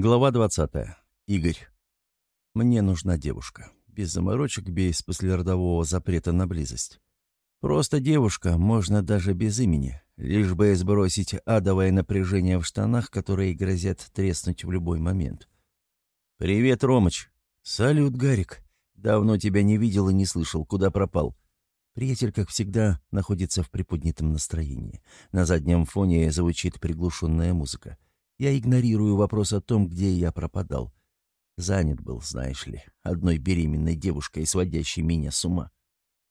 Глава 20. Игорь. Мне нужна девушка. Без заморочек, без послеродового запрета на близость. Просто девушка, можно даже без имени, лишь бы сбросить адовое напряжение в штанах, которые грозят треснуть в любой момент. «Привет, Ромыч!» «Салют, Гарик! Давно тебя не видел и не слышал, куда пропал?» Приятель, как всегда, находится в приподнятом настроении. На заднем фоне звучит приглушенная музыка. Я игнорирую вопрос о том, где я пропадал. Занят был, знаешь ли, одной беременной девушкой, сводящей меня с ума.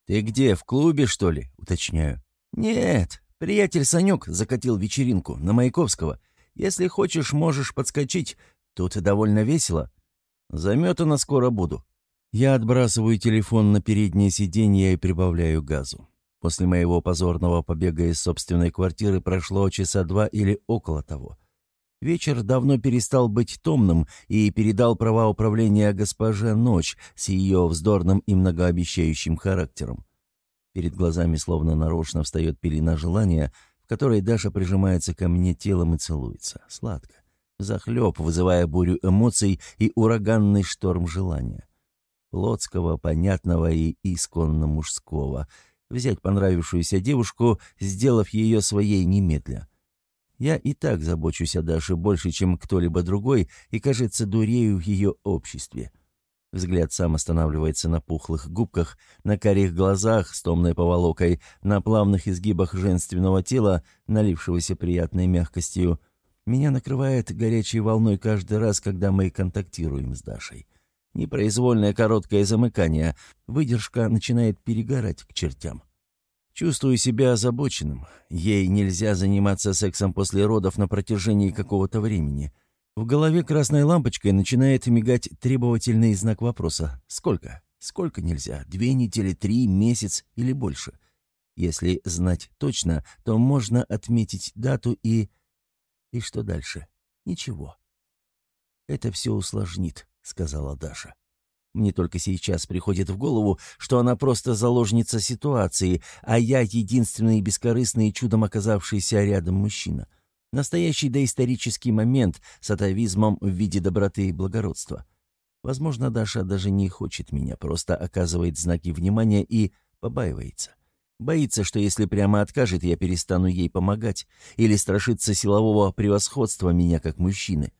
«Ты где, в клубе, что ли?» — уточняю. «Нет, приятель Санек закатил вечеринку на Маяковского. Если хочешь, можешь подскочить. Тут довольно весело. Заметано скоро буду». Я отбрасываю телефон на переднее сиденье и прибавляю газу. После моего позорного побега из собственной квартиры прошло часа два или около того. Вечер давно перестал быть томным и передал права управления госпоже Ночь с ее вздорным и многообещающим характером. Перед глазами словно нарочно встает пелена желания, в которой Даша прижимается ко мне телом и целуется. Сладко. Захлеб, вызывая бурю эмоций и ураганный шторм желания. Плотского, понятного и исконно мужского. Взять понравившуюся девушку, сделав ее своей немедля — я и так забочусь о Даше больше, чем кто-либо другой, и, кажется, дурею в ее обществе. Взгляд сам останавливается на пухлых губках, на карих глазах с томной поволокой, на плавных изгибах женственного тела, налившегося приятной мягкостью. Меня накрывает горячей волной каждый раз, когда мы контактируем с Дашей. Непроизвольное короткое замыкание, выдержка начинает перегорать к чертям. Чувствую себя озабоченным. Ей нельзя заниматься сексом после родов на протяжении какого-то времени. В голове красной лампочкой начинает мигать требовательный знак вопроса. Сколько? Сколько нельзя? Две недели, три, месяц или больше? Если знать точно, то можно отметить дату и... И что дальше? Ничего. «Это все усложнит», — сказала Даша. Мне только сейчас приходит в голову, что она просто заложница ситуации, а я единственный бескорыстный чудом оказавшийся рядом мужчина. Настоящий доисторический момент с атовизмом в виде доброты и благородства. Возможно, Даша даже не хочет меня, просто оказывает знаки внимания и побаивается. Боится, что если прямо откажет, я перестану ей помогать, или страшится силового превосходства меня как мужчины.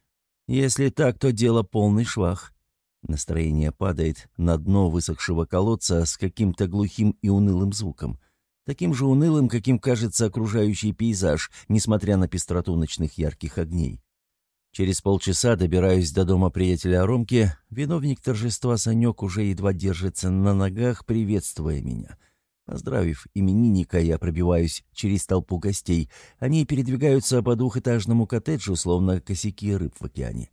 Если так, то дело полный швах. Настроение падает на дно высохшего колодца с каким-то глухим и унылым звуком. Таким же унылым, каким кажется окружающий пейзаж, несмотря на пестроту ночных ярких огней. Через полчаса добираюсь до дома приятеля Ромки. Виновник торжества Санек уже едва держится на ногах, приветствуя меня. Поздравив именинника, я пробиваюсь через толпу гостей. Они передвигаются по двухэтажному коттеджу, словно косяки рыб в океане.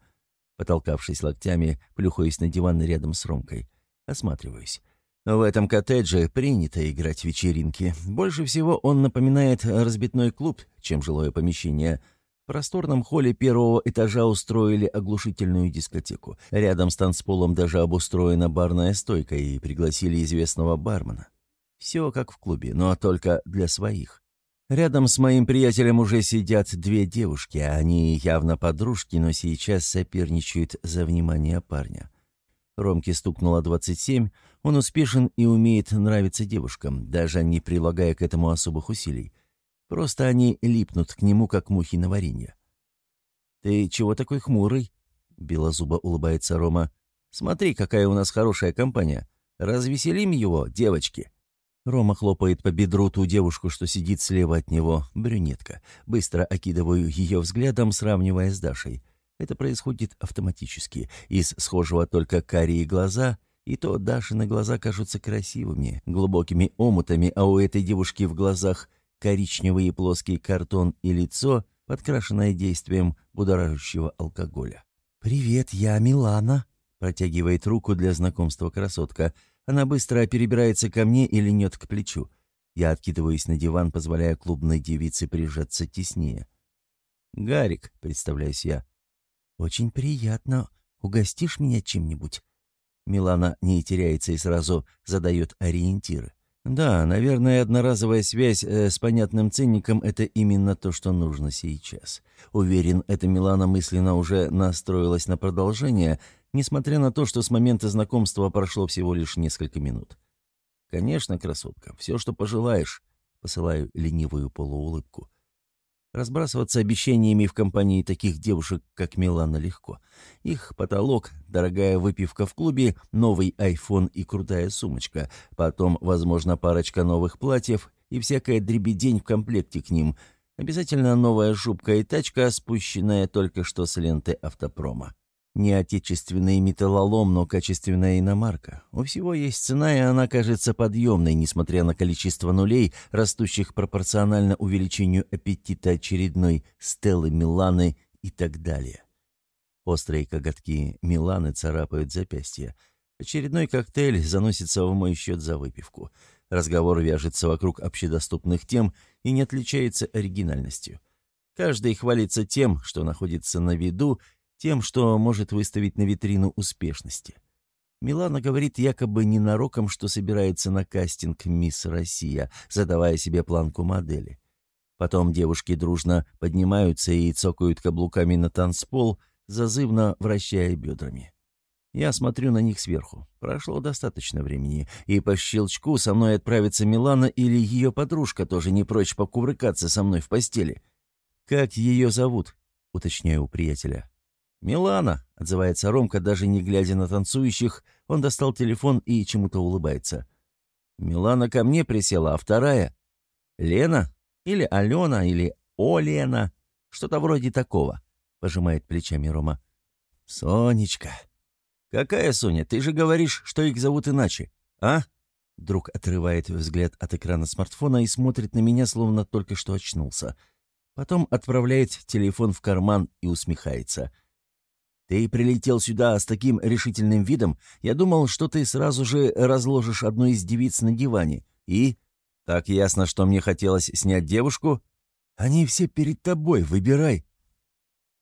Потолкавшись локтями, плюхаюсь на диван рядом с Ромкой. Осматриваюсь. В этом коттедже принято играть вечеринки. Больше всего он напоминает разбитной клуб, чем жилое помещение. В просторном холле первого этажа устроили оглушительную дискотеку. Рядом с танцполом даже обустроена барная стойка и пригласили известного бармена. Все как в клубе, но только для своих. Рядом с моим приятелем уже сидят две девушки, они явно подружки, но сейчас соперничают за внимание парня. Ромке стукнуло 27, он успешен и умеет нравиться девушкам, даже не прилагая к этому особых усилий. Просто они липнут к нему, как мухи на варенье. «Ты чего такой хмурый?» — белозубо улыбается Рома. «Смотри, какая у нас хорошая компания. Развеселим его, девочки!» Рома хлопает по бедру ту девушку, что сидит слева от него, брюнетка. Быстро окидываю ее взглядом, сравнивая с Дашей. Это происходит автоматически. Из схожего только карие глаза, и то Дашины глаза кажутся красивыми, глубокими омутами, а у этой девушки в глазах коричневый и плоский картон и лицо, подкрашенное действием будоражащего алкоголя. «Привет, я Милана», — протягивает руку для знакомства красотка — она быстро перебирается ко мне и льнет к плечу. Я откидываюсь на диван, позволяя клубной девице прижаться теснее. «Гарик», — представляюсь я. «Очень приятно. Угостишь меня чем-нибудь?» Милана не теряется и сразу задает ориентиры. Да, наверное, одноразовая связь э, с понятным ценником – это именно то, что нужно сейчас. Уверен, эта Милана мысленно уже настроилась на продолжение, несмотря на то, что с момента знакомства прошло всего лишь несколько минут. «Конечно, красотка, все, что пожелаешь», — посылаю ленивую полуулыбку. Разбрасываться обещаниями в компании таких девушек, как Милана, легко. Их потолок – дорогая выпивка в клубе, новый айфон и крутая сумочка, потом, возможно, парочка новых платьев и всякая дребедень в комплекте к ним. Обязательно новая жупка и тачка, спущенная только что с ленты автопрома. Не отечественный металлолом, но качественная иномарка. У всего есть цена, и она кажется подъемной, несмотря на количество нулей, растущих пропорционально увеличению аппетита очередной Стеллы, Миланы и так далее. Острые коготки Миланы царапают запястья. Очередной коктейль заносится в мой счет за выпивку. Разговор вяжется вокруг общедоступных тем и не отличается оригинальностью. Каждый хвалится тем, что находится на виду, тем, что может выставить на витрину успешности. Милана говорит якобы ненароком, что собирается на кастинг «Мисс Россия», задавая себе планку модели. Потом девушки дружно поднимаются и цокают каблуками на танцпол, зазывно вращая бедрами. Я смотрю на них сверху. Прошло достаточно времени, и по щелчку со мной отправится Милана или ее подружка, тоже не прочь покувыркаться со мной в постели. «Как ее зовут?» — уточняю у приятеля. «Милана», — отзывается Ромка, даже не глядя на танцующих, он достал телефон и чему-то улыбается. «Милана ко мне присела, а вторая? Лена? Или Алена? Или Олена? Что-то вроде такого», — пожимает плечами Рома. «Сонечка». «Какая Соня? Ты же говоришь, что их зовут иначе, а?» Друг отрывает взгляд от экрана смартфона и смотрит на меня, словно только что очнулся. Потом отправляет телефон в карман и усмехается — ты прилетел сюда с таким решительным видом. Я думал, что ты сразу же разложишь одну из девиц на диване. И? Так ясно, что мне хотелось снять девушку? Они все перед тобой, выбирай.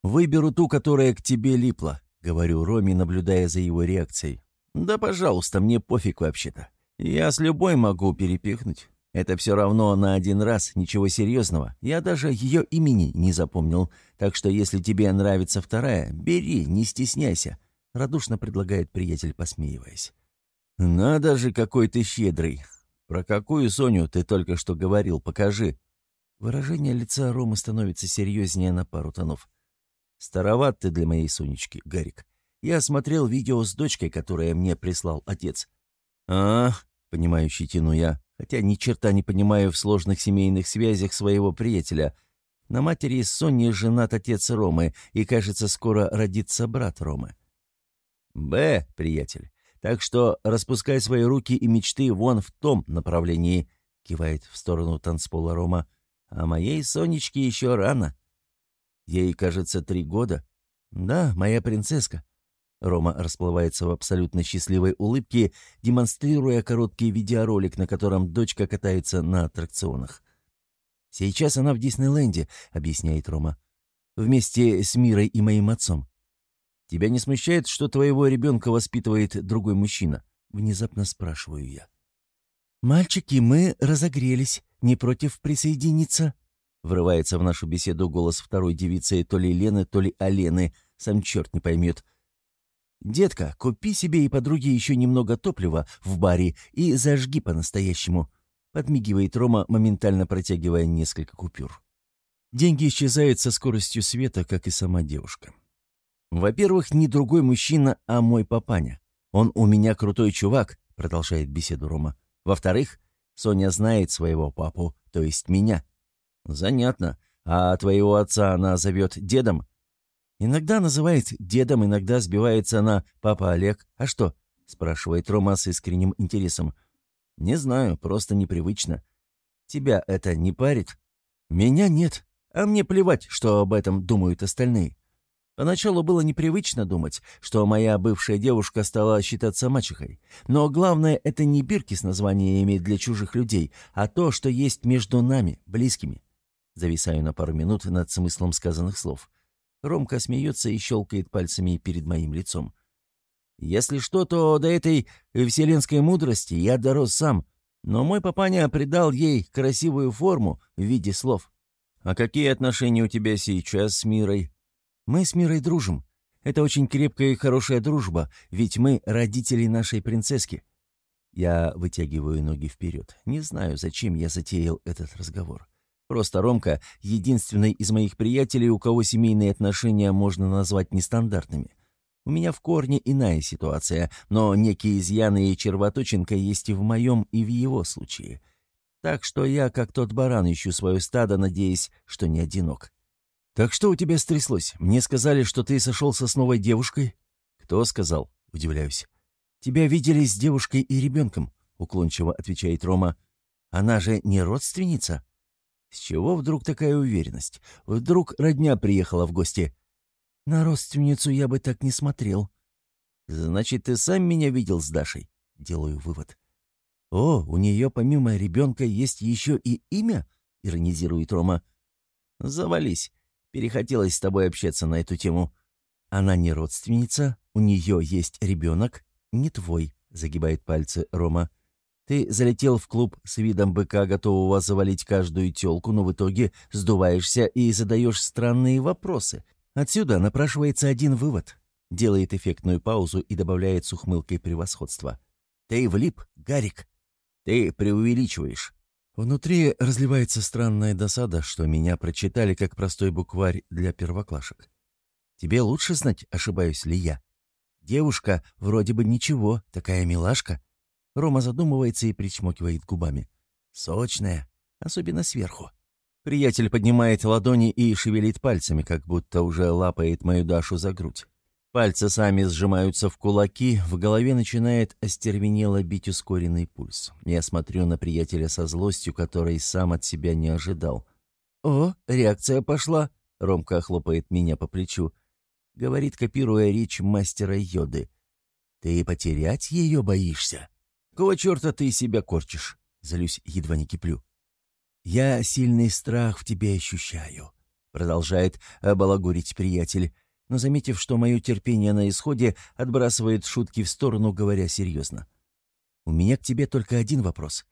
Выберу ту, которая к тебе липла, говорю Роме, наблюдая за его реакцией. Да, пожалуйста, мне пофиг вообще-то. Я с любой могу перепихнуть. Это все равно на один раз, ничего серьезного. Я даже ее имени не запомнил. Так что если тебе нравится вторая, бери, не стесняйся», — радушно предлагает приятель, посмеиваясь. «Надо же, какой ты щедрый. Про какую Соню ты только что говорил, покажи». Выражение лица Ромы становится серьезнее на пару тонов. «Староват ты для моей Сонечки, Гарик. Я смотрел видео с дочкой, которое мне прислал отец». «А, — понимающий тяну я, хотя ни черта не понимаю в сложных семейных связях своего приятеля. На матери Сони женат отец Ромы, и, кажется, скоро родится брат Ромы. «Б, приятель, так что распускай свои руки и мечты вон в том направлении», — кивает в сторону танцпола Рома. «А моей Сонечке еще рано. Ей, кажется, три года. Да, моя принцесска. Рома расплывается в абсолютно счастливой улыбке, демонстрируя короткий видеоролик, на котором дочка катается на аттракционах. «Сейчас она в Диснейленде», — объясняет Рома. «Вместе с Мирой и моим отцом». «Тебя не смущает, что твоего ребенка воспитывает другой мужчина?» — внезапно спрашиваю я. «Мальчики, мы разогрелись. Не против присоединиться?» Врывается в нашу беседу голос второй девицы то ли Лены, то ли Алены, сам черт не поймет. «Детка, купи себе и подруге еще немного топлива в баре и зажги по-настоящему», — подмигивает Рома, моментально протягивая несколько купюр. Деньги исчезают со скоростью света, как и сама девушка. «Во-первых, не другой мужчина, а мой папаня. Он у меня крутой чувак», — продолжает беседу Рома. «Во-вторых, Соня знает своего папу, то есть меня». «Занятно. А твоего отца она зовет дедом?» Иногда называет дедом, иногда сбивается на «папа Олег». А что?» — спрашивает Рома с искренним интересом. «Не знаю, просто непривычно. Тебя это не парит?» «Меня нет. А мне плевать, что об этом думают остальные. Поначалу было непривычно думать, что моя бывшая девушка стала считаться мачехой. Но главное — это не бирки с названиями для чужих людей, а то, что есть между нами, близкими. Зависаю на пару минут над смыслом сказанных слов. Ромка смеется и щелкает пальцами перед моим лицом. «Если что, то до этой вселенской мудрости я дорос сам. Но мой папаня придал ей красивую форму в виде слов. «А какие отношения у тебя сейчас с Мирой?» «Мы с Мирой дружим. Это очень крепкая и хорошая дружба, ведь мы родители нашей принцесски». Я вытягиваю ноги вперед. Не знаю, зачем я затеял этот разговор. Просто Ромка — единственный из моих приятелей, у кого семейные отношения можно назвать нестандартными. У меня в корне иная ситуация, но некие изъяны и червоточинка есть и в моем, и в его случае. Так что я, как тот баран, ищу свое стадо, надеясь, что не одинок. «Так что у тебя стряслось? Мне сказали, что ты сошелся с новой девушкой?» «Кто сказал?» — удивляюсь. «Тебя видели с девушкой и ребенком», — уклончиво отвечает Рома. «Она же не родственница?» С чего вдруг такая уверенность? Вдруг родня приехала в гости? На родственницу я бы так не смотрел. Значит, ты сам меня видел с Дашей? Делаю вывод. О, у нее помимо ребенка есть еще и имя? Иронизирует Рома. Завались. Перехотелось с тобой общаться на эту тему. Она не родственница, у нее есть ребенок, не твой, загибает пальцы Рома. Ты залетел в клуб с видом быка, готового завалить каждую тёлку, но в итоге сдуваешься и задаешь странные вопросы. Отсюда напрашивается один вывод. Делает эффектную паузу и добавляет с ухмылкой превосходства. Ты влип, Гарик. Ты преувеличиваешь. Внутри разливается странная досада, что меня прочитали как простой букварь для первоклашек. Тебе лучше знать, ошибаюсь ли я. Девушка вроде бы ничего, такая милашка, Рома задумывается и причмокивает губами. «Сочная, особенно сверху». Приятель поднимает ладони и шевелит пальцами, как будто уже лапает мою Дашу за грудь. Пальцы сами сжимаются в кулаки, в голове начинает остервенело бить ускоренный пульс. Я смотрю на приятеля со злостью, который сам от себя не ожидал. «О, реакция пошла!» — Ромка хлопает меня по плечу. Говорит, копируя речь мастера Йоды. «Ты потерять ее боишься?» «Какого черта ты себя корчишь?» Залюсь, едва не киплю. «Я сильный страх в тебе ощущаю», — продолжает балагурить приятель, но, заметив, что мое терпение на исходе, отбрасывает шутки в сторону, говоря серьезно. «У меня к тебе только один вопрос.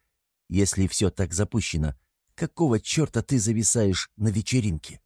Если все так запущено, какого черта ты зависаешь на вечеринке?»